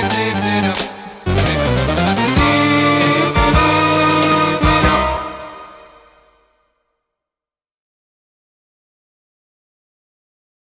deep, deep, deep, deep.